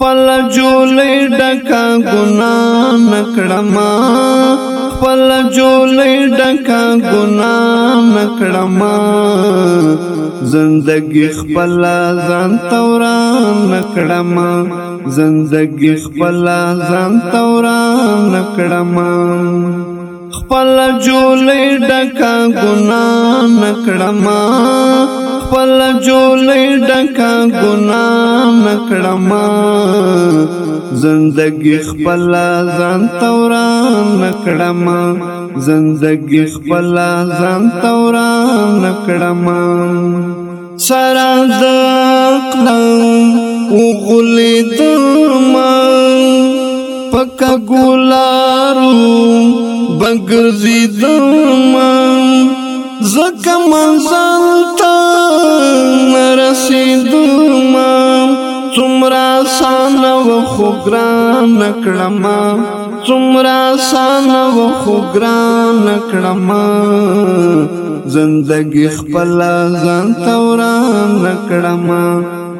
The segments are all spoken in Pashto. خپل جولې ډکا ګنا نکړما خپل جولې ډکا ګنا نکړما زندګي خپل ځان توران نکړما زندګي خپل ځان توران نکړما خپل جولې ډکا ګنا نکړما خپل جولې ډکا ګناه نکړما زندګي خپل ځان توران نکړما زندګي خپل ځان توران نکړما سره د وغلې درما پکا ګولارو بغرزي درما زکه منزل رسیدو ما څومره سان و خو ګران کړم څومره سان و خو ګران کړم زندګي خپل ځان توران کړم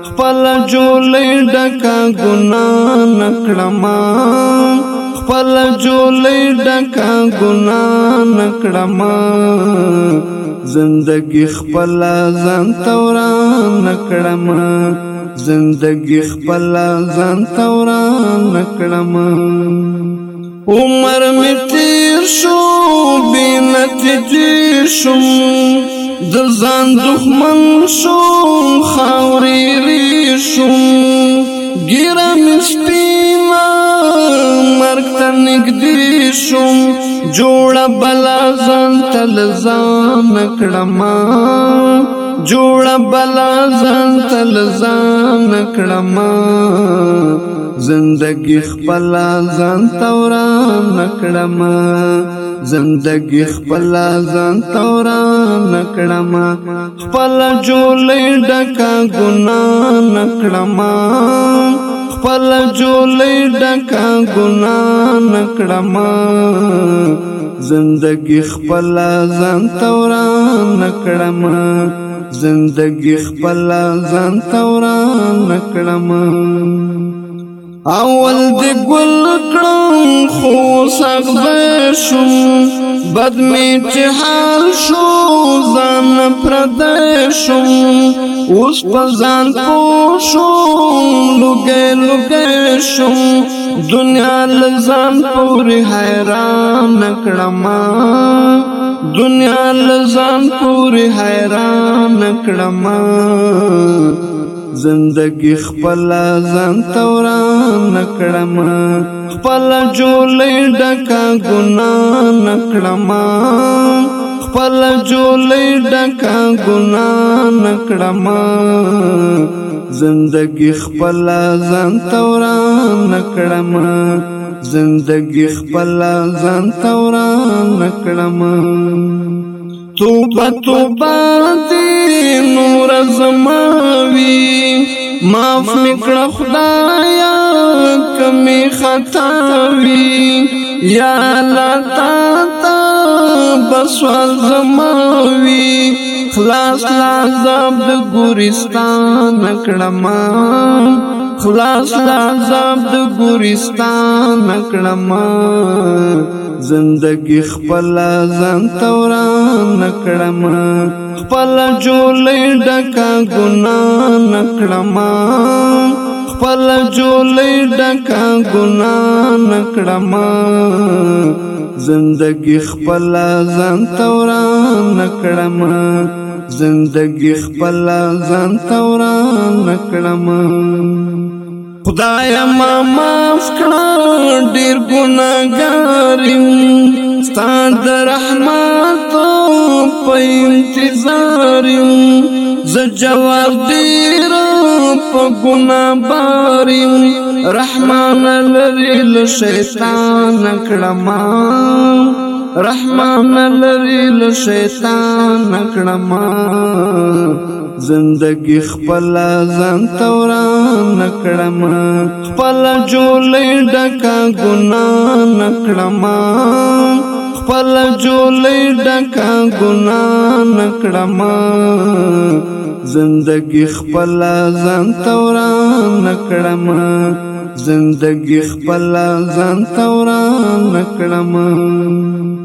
خپل جوړې ډکا ګنا نکړم خپل جولې ډکا ګنا نکړم زندگی خپل ځان توران نکړم زندگی خپل ځان توران نکړم عمر می تیر شو بنتیجې شو د ځان دښمن شو خاورې شو ګرم سپین تنګ دی شوم جوړ بلا ځان تل ځان کړما جوړ بلا ځان تل ځان کړما زندگی خپل ځان توران نکړما زندگی خپل ځان توران نکړما خپل جوړ ډکا ګنا نکړما خپل جولې ډکا ګنا نکړم زندگی خپل ځان توران نکړم زندگی خپل ځان توران نکړم اول دې ګل کړم مصغر شو بد می جهال شو ځان پردې شو اوس په ځان پوه شو لګې لګې شو دنیا لزان پوری حیران کړم دنیا لزان پوری حیران کړم زندگی خپل ځان توران نکړم خپل جولې ډکا ګنا نکړم خپل جولې ډکا ګنا نکړم زندگی خپل ځان توران نکړم زندگی خپل ځان توران نکړم توبه توبه دې نور زماوي معاف میکړه خدای تاوي یا لتا تا بسوال زماوي خلاص لازم د ګورستان کړما خلاص لازم د ګورستان کړما زندگی خپل ځان توران نکړم خپل جوړې ډکا ګنا نکړم خپل جولې ډکا ګنا نکړم زندگی خپل ځان توران نکړم زندگی خپل ځان توران نکړم خدای ما معاف کړ ډیر ګناګارم ستاد رحمت په انتظارم ز جواب دیرم گنا باریم رحمان لری ل شیطان کړما رحمان لری ل شیطان کړما زندگی خپل ځان توران نکړم خپل جولې ډکا ګنا نکړم خپل جولې ډکا ګنا نکړم زندگی خپل ځان توران نکړم زندگی خپل ځان توران نکړم